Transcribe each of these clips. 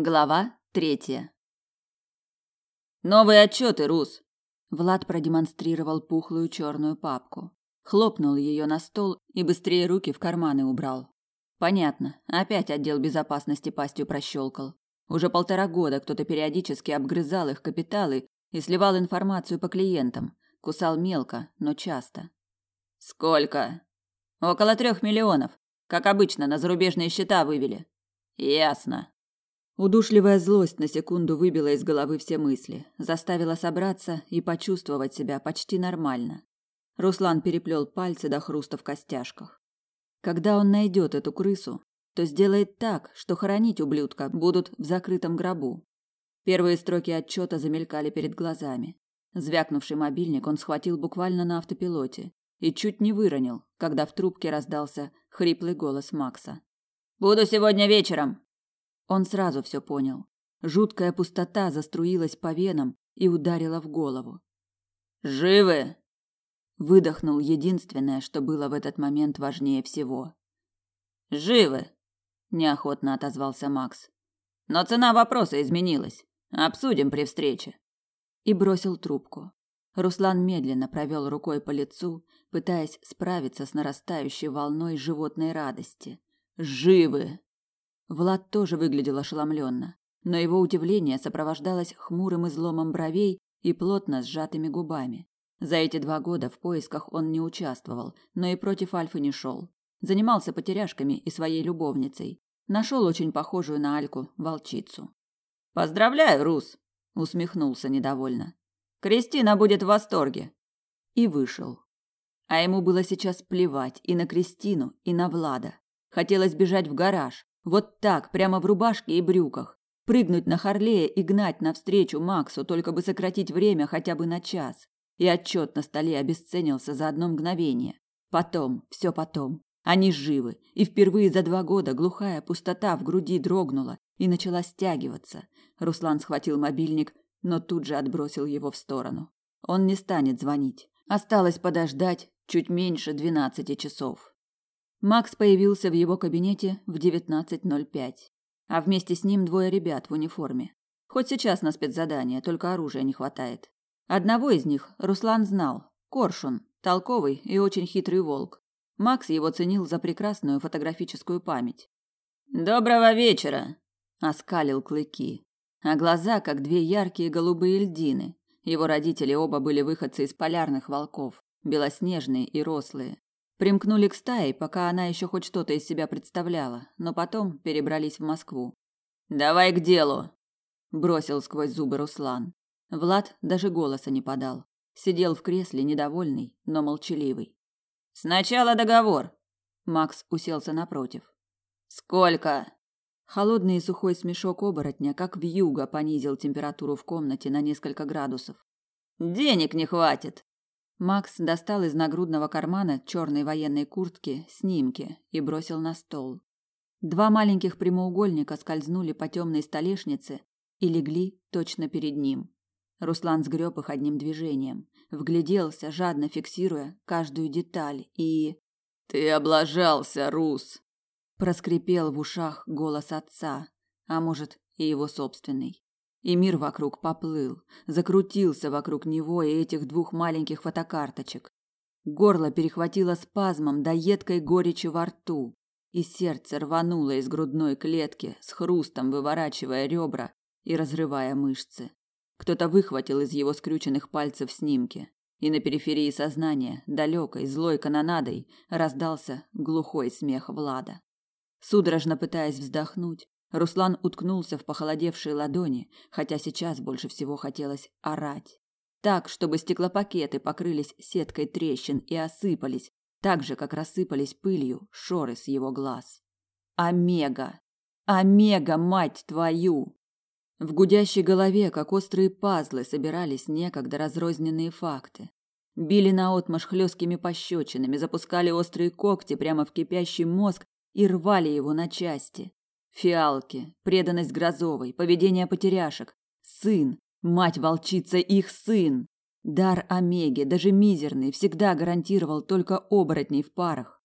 Глава третья. Новые отчеты, Рус. Влад продемонстрировал пухлую черную папку, хлопнул ее на стол и быстрее руки в карманы убрал. Понятно, опять отдел безопасности пастью прощелкал. Уже полтора года кто-то периодически обгрызал их капиталы и сливал информацию по клиентам, кусал мелко, но часто. Сколько? Около трех миллионов, как обычно, на зарубежные счета вывели. Ясно. Удушливая злость на секунду выбила из головы все мысли, заставила собраться и почувствовать себя почти нормально. Руслан переплел пальцы до хруста в костяшках. Когда он найдет эту крысу, то сделает так, что хоронить ублюдка будут в закрытом гробу. Первые строки отчета замелькали перед глазами. Звякнувший мобильник он схватил буквально на автопилоте и чуть не выронил, когда в трубке раздался хриплый голос Макса. «Буду сегодня вечером. Он сразу все понял. Жуткая пустота заструилась по венам и ударила в голову. «Живы!» Выдохнул единственное, что было в этот момент важнее всего. «Живы!» – неохотно отозвался Макс. «Но цена вопроса изменилась. Обсудим при встрече». И бросил трубку. Руслан медленно провел рукой по лицу, пытаясь справиться с нарастающей волной животной радости. «Живы!» Влад тоже выглядел ошеломленно, но его удивление сопровождалось хмурым изломом бровей и плотно сжатыми губами. За эти два года в поисках он не участвовал, но и против Альфы не шел. Занимался потеряшками и своей любовницей. Нашел очень похожую на Альку волчицу. «Поздравляю, Рус!» – усмехнулся недовольно. «Кристина будет в восторге!» И вышел. А ему было сейчас плевать и на Кристину, и на Влада. Хотелось бежать в гараж, вот так, прямо в рубашке и брюках. Прыгнуть на Харлея и гнать навстречу Максу, только бы сократить время хотя бы на час. И отчет на столе обесценился за одно мгновение. Потом, все потом. Они живы, и впервые за два года глухая пустота в груди дрогнула и начала стягиваться. Руслан схватил мобильник, но тут же отбросил его в сторону. Он не станет звонить. Осталось подождать чуть меньше двенадцати часов. Макс появился в его кабинете в 19.05, а вместе с ним двое ребят в униформе. Хоть сейчас на спецзадание, только оружия не хватает. Одного из них Руслан знал – Коршун, толковый и очень хитрый волк. Макс его ценил за прекрасную фотографическую память. «Доброго вечера!» – оскалил клыки. А глаза, как две яркие голубые льдины. Его родители оба были выходцы из полярных волков, белоснежные и рослые. Примкнули к стае, пока она еще хоть что-то из себя представляла, но потом перебрались в Москву. «Давай к делу!» – бросил сквозь зубы Руслан. Влад даже голоса не подал. Сидел в кресле, недовольный, но молчаливый. «Сначала договор!» Макс уселся напротив. «Сколько?» Холодный и сухой смешок оборотня, как вьюга, понизил температуру в комнате на несколько градусов. «Денег не хватит!» Макс достал из нагрудного кармана черной военной куртки снимки и бросил на стол. Два маленьких прямоугольника скользнули по темной столешнице и легли точно перед ним. Руслан сгреб их одним движением, вгляделся, жадно фиксируя каждую деталь и... «Ты облажался, Рус!» Проскрипел в ушах голос отца, а может и его собственный и мир вокруг поплыл, закрутился вокруг него и этих двух маленьких фотокарточек. Горло перехватило спазмом до едкой горечи во рту, и сердце рвануло из грудной клетки, с хрустом выворачивая ребра и разрывая мышцы. Кто-то выхватил из его скрюченных пальцев снимки, и на периферии сознания, далекой, злой канонадой, раздался глухой смех Влада. Судорожно пытаясь вздохнуть, Руслан уткнулся в похолодевшие ладони, хотя сейчас больше всего хотелось орать. Так, чтобы стеклопакеты покрылись сеткой трещин и осыпались, так же, как рассыпались пылью шоры с его глаз. Омега! Омега, мать твою! В гудящей голове, как острые пазлы, собирались некогда разрозненные факты. Били наотмашь хлесткими пощечинами, запускали острые когти прямо в кипящий мозг и рвали его на части. Фиалки, преданность Грозовой, поведение потеряшек, сын, мать-волчица их сын. Дар Омеги, даже мизерный, всегда гарантировал только оборотней в парах.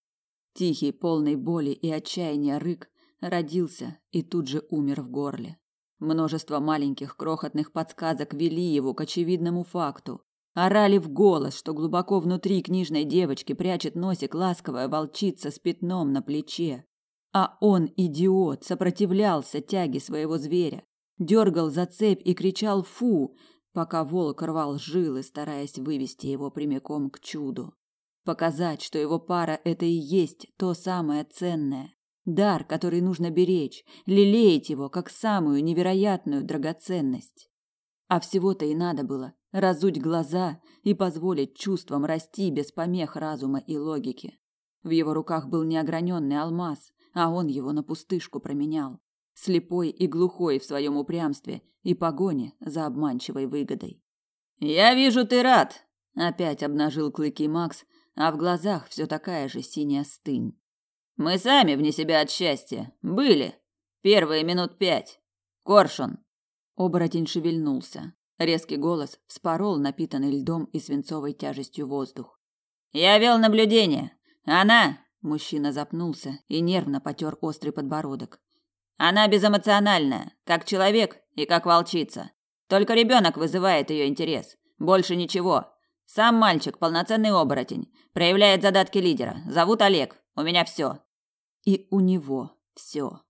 Тихий, полный боли и отчаяния рык родился и тут же умер в горле. Множество маленьких крохотных подсказок вели его к очевидному факту. Орали в голос, что глубоко внутри книжной девочки прячет носик ласковая волчица с пятном на плече. А он, идиот, сопротивлялся тяге своего зверя, дергал за цепь и кричал «фу», пока волк рвал жилы, стараясь вывести его прямиком к чуду. Показать, что его пара – это и есть то самое ценное. Дар, который нужно беречь, лелеять его как самую невероятную драгоценность. А всего-то и надо было разуть глаза и позволить чувствам расти без помех разума и логики. В его руках был неограненный алмаз, а он его на пустышку променял слепой и глухой в своем упрямстве и погоне за обманчивой выгодой. «Я вижу, ты рад!» – опять обнажил клыки Макс, а в глазах все такая же синяя стынь. «Мы сами вне себя от счастья. Были. Первые минут пять. Коршун!» Оборотень шевельнулся. Резкий голос вспорол напитанный льдом и свинцовой тяжестью воздух. «Я вел наблюдение. Она...» Мужчина запнулся и нервно потер острый подбородок. Она безэмоциональная, как человек и как волчица. Только ребенок вызывает ее интерес. Больше ничего. Сам мальчик полноценный оборотень, проявляет задатки лидера. Зовут Олег. У меня все. И у него все.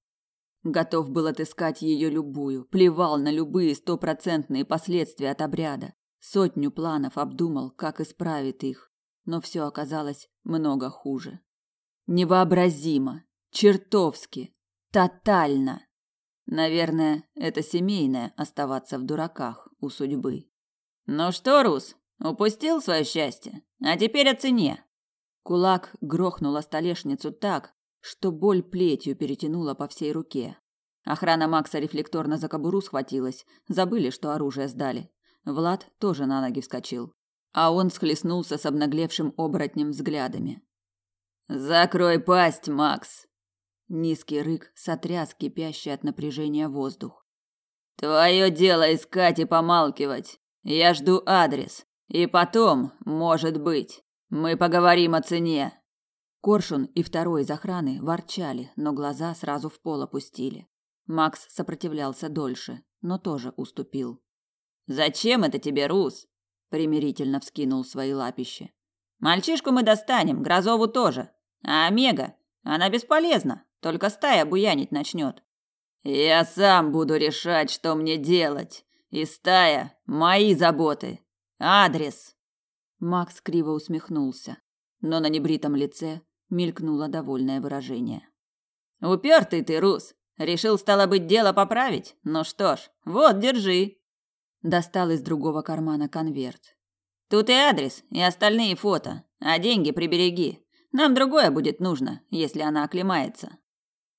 Готов был отыскать ее любую, плевал на любые стопроцентные последствия от обряда. Сотню планов обдумал, как исправит их, но все оказалось много хуже. Невообразимо, чертовски, Тотально. Наверное, это семейное оставаться в дураках у судьбы. Ну что, Рус, упустил свое счастье? А теперь оцени. Кулак грохнул о столешницу так, что боль плетью перетянула по всей руке. Охрана Макса рефлекторно за кобуру схватилась, забыли, что оружие сдали. Влад тоже на ноги вскочил, а он схлестнулся с обнаглевшим оборотнем взглядами. Закрой пасть, Макс, Низкий рык сотряс кипящий от напряжения воздух. Твое дело искать и помалкивать. Я жду адрес. И потом, может быть, мы поговорим о цене. Коршун и второй из охраны ворчали, но глаза сразу в пол опустили. Макс сопротивлялся дольше, но тоже уступил. Зачем это тебе, Рус? примирительно вскинул свои лапищи. Мальчишку мы достанем, Грозову тоже. А Омега, она бесполезна. Только стая буянить начнет. Я сам буду решать, что мне делать. И стая – мои заботы. Адрес. Макс криво усмехнулся, но на небритом лице мелькнуло довольное выражение. Упертый ты, Рус. Решил, стало быть, дело поправить? Ну что ж, вот, держи. Достал из другого кармана конверт. Тут и адрес, и остальные фото, а деньги прибереги. Нам другое будет нужно, если она оклемается.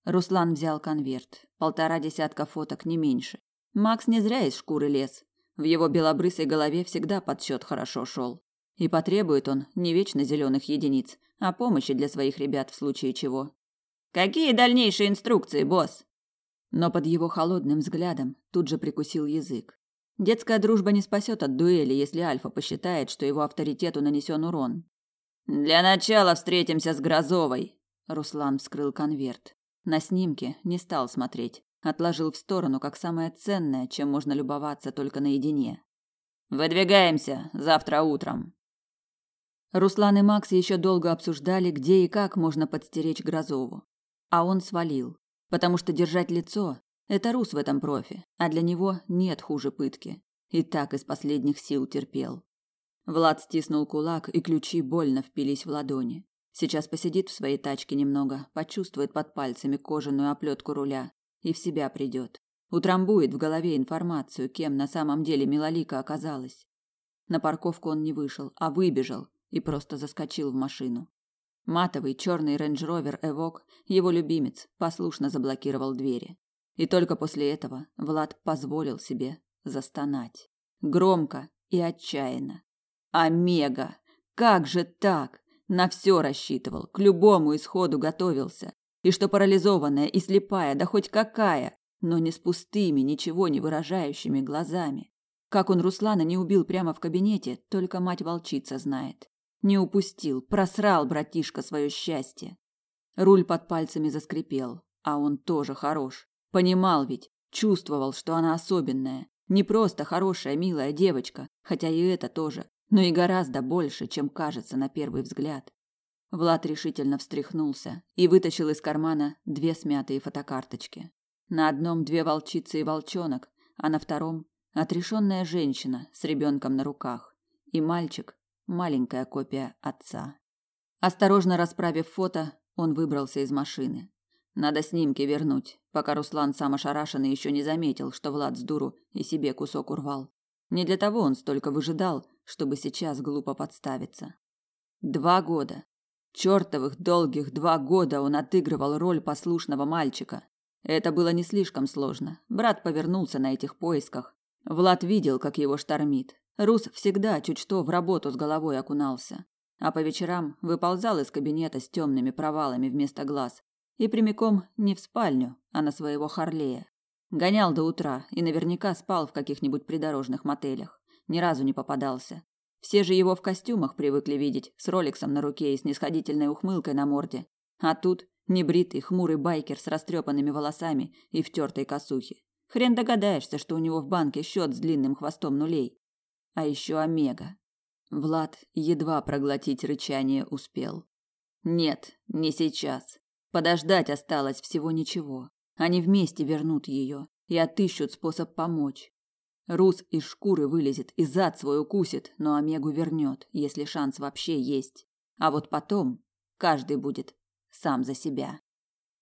Руслан взял конверт. Полтора десятка фоток, не меньше. Макс не зря из шкуры лез. В его белобрысой голове всегда подсчет хорошо шел. И потребует он не вечно зеленых единиц, а помощи для своих ребят в случае чего. «Какие дальнейшие инструкции, босс?» Но под его холодным взглядом тут же прикусил язык. Детская дружба не спасет от дуэли, если Альфа посчитает, что его авторитету нанесен урон. «Для начала встретимся с Грозовой», — Руслан вскрыл конверт. На снимке не стал смотреть, отложил в сторону как самое ценное, чем можно любоваться только наедине. Выдвигаемся завтра утром. Руслан и Макс еще долго обсуждали, где и как можно подстеречь Грозову. А он свалил, потому что держать лицо это Рус в этом профи, а для него нет хуже пытки. И так из последних сил терпел. Влад стиснул кулак, и ключи больно впились в ладони. Сейчас посидит в своей тачке немного, почувствует под пальцами кожаную оплетку руля и в себя придет. Утрамбует в голове информацию, кем на самом деле Милолика оказалась. На парковку он не вышел, а выбежал и просто заскочил в машину. Матовый черный Range Rover Evoque, его любимец, послушно заблокировал двери. И только после этого Влад позволил себе застонать. Громко и отчаянно. Омега! Как же так? На все рассчитывал, к любому исходу готовился. И что парализованная и слепая, да хоть какая, но не с пустыми, ничего не выражающими глазами. Как он Руслана не убил прямо в кабинете, только мать-волчица знает. Не упустил, просрал братишка свое счастье. Руль под пальцами заскрипел, а он тоже хорош. Понимал ведь, Чувствовал, что она особенная, не просто хорошая, милая девочка, хотя и это тоже, но и гораздо больше, чем кажется на первый взгляд. Влад решительно встряхнулся и вытащил из кармана две смятые фотокарточки. На одном две волчицы и волчонок, а на втором отрешенная женщина с ребенком на руках и мальчик, маленькая копия отца. Осторожно расправив фото, он выбрался из машины. Надо снимки вернуть, пока Руслан сам ошарашенный еще не заметил, что Влад с дуру и себе кусок урвал. Не для того он столько выжидал, чтобы сейчас глупо подставиться. Два года. Чертовых долгих два года он отыгрывал роль послушного мальчика. Это было не слишком сложно. Брат повернулся на этих поисках. Влад видел, как его штормит. Рус всегда чуть что в работу с головой окунался. А по вечерам выползал из кабинета с темными провалами вместо глаз, и прямиком не в спальню, а на своего Харлея. Гонял до утра и наверняка спал в каких-нибудь придорожных мотелях. Ни разу не попадался. Все же его в костюмах привыкли видеть, с роликсом на руке и с нисходительной ухмылкой на морде. А тут небритый, хмурый байкер с растрепанными волосами и в тертой косухе. Хрен догадаешься, что у него в банке счет с длинным хвостом нулей. А еще Омега. Влад едва проглотить рычание успел. Нет, не сейчас. Подождать осталось всего ничего. Они вместе вернут ее и отыщут способ помочь. Рус из шкуры вылезет и зад свой укусит, но Омегу вернет, если шанс вообще есть. А вот потом каждый будет сам за себя.